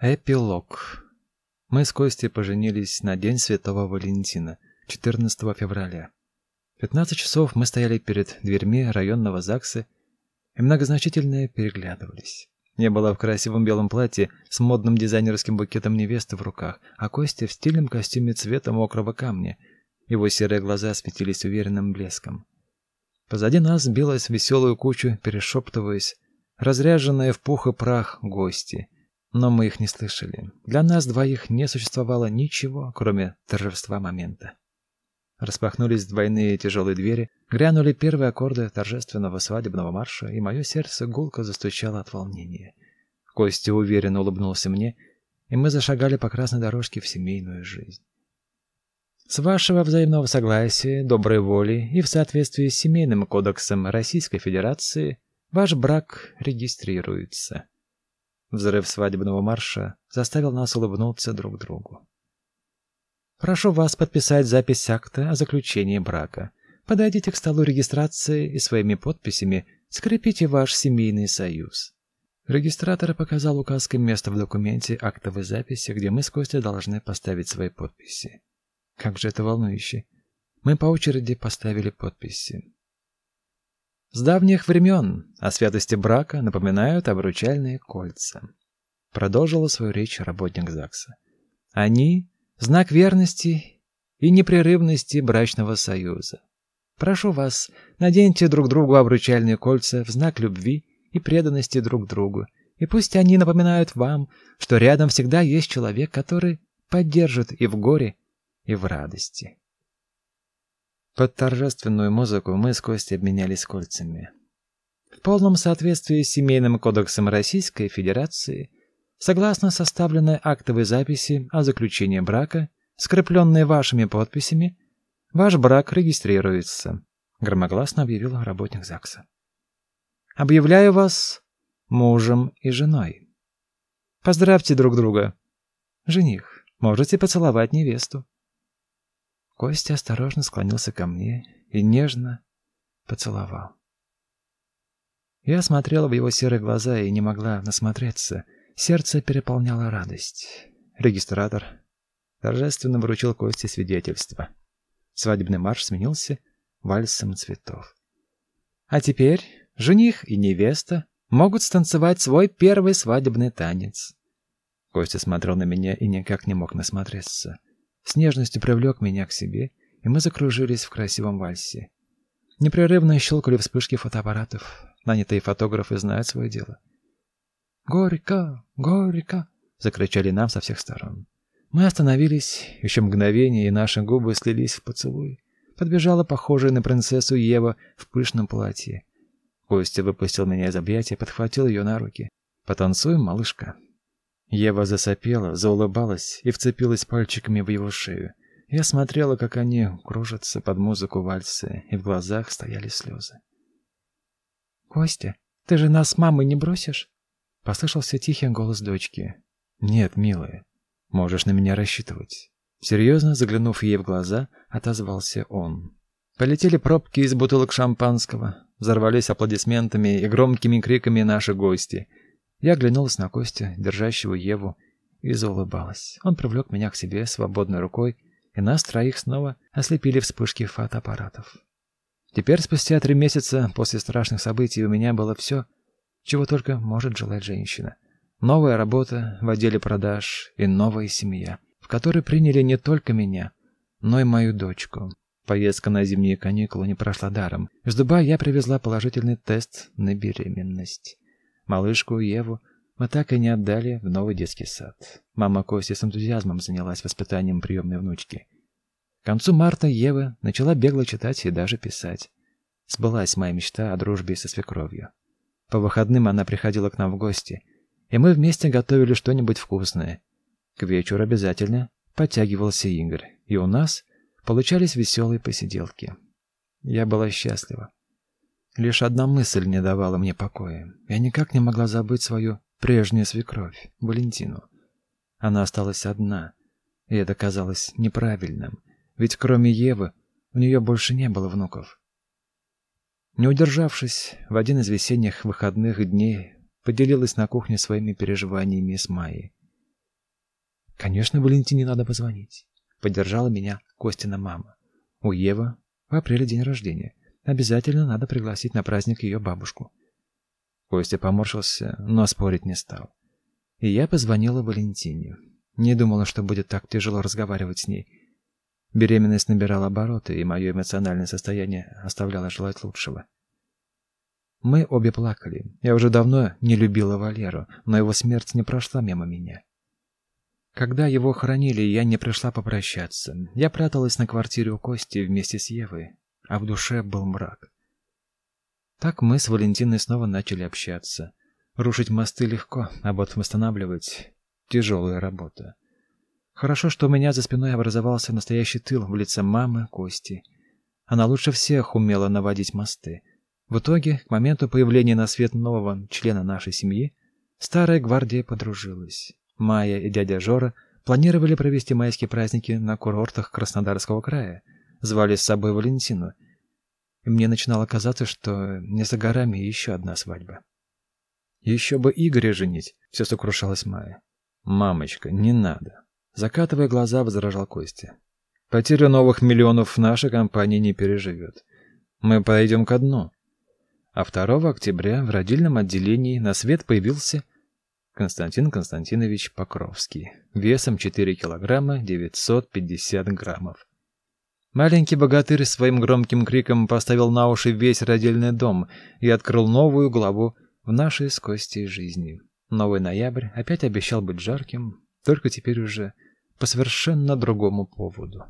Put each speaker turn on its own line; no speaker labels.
Эпилог. Мы с Костей поженились на День Святого Валентина, 14 февраля. В 15 часов мы стояли перед дверьми районного ЗАГСа и многозначительно переглядывались. Я была в красивом белом платье с модным дизайнерским букетом невесты в руках, а Костя в стильном костюме цвета мокрого камня. Его серые глаза светились уверенным блеском. Позади нас билась веселую кучу, перешептываясь, разряженные в пух и прах гости — но мы их не слышали. Для нас двоих не существовало ничего, кроме торжества момента. Распахнулись двойные тяжелые двери, грянули первые аккорды торжественного свадебного марша, и мое сердце гулко застучало от волнения. Костя уверенно улыбнулся мне, и мы зашагали по красной дорожке в семейную жизнь. С вашего взаимного согласия, доброй воли и в соответствии с Семейным кодексом Российской Федерации ваш брак регистрируется. Взрыв свадебного марша заставил нас улыбнуться друг другу. Прошу вас подписать запись акта о заключении брака. Подойдите к столу регистрации и своими подписями скрепите ваш семейный союз. Регистратор показал указкой место в документе актовой записи, где мы с Костей должны поставить свои подписи. Как же это волнующе. Мы по очереди поставили подписи. С давних времен о святости брака напоминают обручальные кольца. Продолжила свою речь работник ЗАГСа. Они — знак верности и непрерывности брачного союза. Прошу вас, наденьте друг другу обручальные кольца в знак любви и преданности друг другу, и пусть они напоминают вам, что рядом всегда есть человек, который поддержит и в горе, и в радости. Под торжественную музыку мы с Костей обменялись кольцами. В полном соответствии с Семейным кодексом Российской Федерации, согласно составленной актовой записи о заключении брака, скрепленной вашими подписями, ваш брак регистрируется, громогласно объявил работник ЗАГСа. Объявляю вас мужем и женой. Поздравьте друг друга. Жених, можете поцеловать невесту. Костя осторожно склонился ко мне и нежно поцеловал. Я смотрела в его серые глаза и не могла насмотреться. Сердце переполняло радость. Регистратор торжественно вручил Косте свидетельство. Свадебный марш сменился вальсом цветов. А теперь жених и невеста могут станцевать свой первый свадебный танец. Костя смотрел на меня и никак не мог насмотреться с нежностью привлек меня к себе, и мы закружились в красивом вальсе. Непрерывно щелкали вспышки фотоаппаратов. Нанятые фотографы знают свое дело. «Горько! Горько!» — закричали нам со всех сторон. Мы остановились, еще мгновение, и наши губы слились в поцелуй. Подбежала похожая на принцессу Ева в пышном платье. Костя выпустил меня из объятия, подхватил ее на руки. «Потанцуем, малышка?» Ева засопела, заулыбалась и вцепилась пальчиками в его шею. Я смотрела, как они кружатся под музыку вальса, и в глазах стояли слезы. «Костя, ты же нас с мамой не бросишь?» Послышался тихий голос дочки. «Нет, милая, можешь на меня рассчитывать». Серьезно заглянув ей в глаза, отозвался он. Полетели пробки из бутылок шампанского, взорвались аплодисментами и громкими криками наши гости — я оглянулась на Костю, держащего Еву, и заулыбалась. Он привлек меня к себе свободной рукой, и нас троих снова ослепили вспышки фотоаппаратов. Теперь, спустя три месяца после страшных событий, у меня было все, чего только может желать женщина. Новая работа в отделе продаж и новая семья, в которой приняли не только меня, но и мою дочку. Поездка на зимние каникулы не прошла даром. Из Дубая я привезла положительный тест на беременность. Малышку Еву мы так и не отдали в новый детский сад. Мама Кости с энтузиазмом занялась воспитанием приемной внучки. К концу марта Ева начала бегло читать и даже писать. Сбылась моя мечта о дружбе со свекровью. По выходным она приходила к нам в гости, и мы вместе готовили что-нибудь вкусное. К вечеру обязательно подтягивался Игорь, и у нас получались веселые посиделки. Я была счастлива. Лишь одна мысль не давала мне покоя. Я никак не могла забыть свою прежнюю свекровь, Валентину. Она осталась одна, и это казалось неправильным, ведь кроме Евы у нее больше не было внуков. Не удержавшись, в один из весенних выходных дней поделилась на кухне своими переживаниями с Майей. Конечно, Валентине надо позвонить. Поддержала меня Костина мама. У Евы в апреле день рождения. Обязательно надо пригласить на праздник ее бабушку. Костя поморщился, но спорить не стал. И я позвонила Валентине. Не думала, что будет так тяжело разговаривать с ней. Беременность набирала обороты, и мое эмоциональное состояние оставляло желать лучшего. Мы обе плакали. Я уже давно не любила Валеру, но его смерть не прошла мимо меня. Когда его хоронили, я не пришла попрощаться. Я пряталась на квартире у Кости вместе с Евой, а в душе был мрак. Так мы с Валентиной снова начали общаться. Рушить мосты легко, а вот восстанавливать — тяжелая работа. Хорошо, что у меня за спиной образовался настоящий тыл в лице мамы Кости. Она лучше всех умела наводить мосты. В итоге, к моменту появления на свет нового члена нашей семьи, старая гвардия подружилась. Майя и дядя Жора планировали провести майские праздники на курортах Краснодарского края. Звали с собой Валентину. И мне начинало казаться, что не за горами еще одна свадьба. Еще бы Игоря женить, все сокрушалась Майя. Мамочка, не надо. Закатывая глаза, возражал Костя. Потерю новых миллионов наша компания не переживет. Мы пойдем ко дну. А 2 октября в родильном отделении на свет появился Константин Константинович Покровский, весом 4 килограмма 950 граммов. Маленький богатырь своим громким криком поставил на уши весь родильный дом и открыл новую главу в нашей с Костей жизни. Новый ноябрь опять обещал быть жарким, только теперь уже по совершенно другому поводу.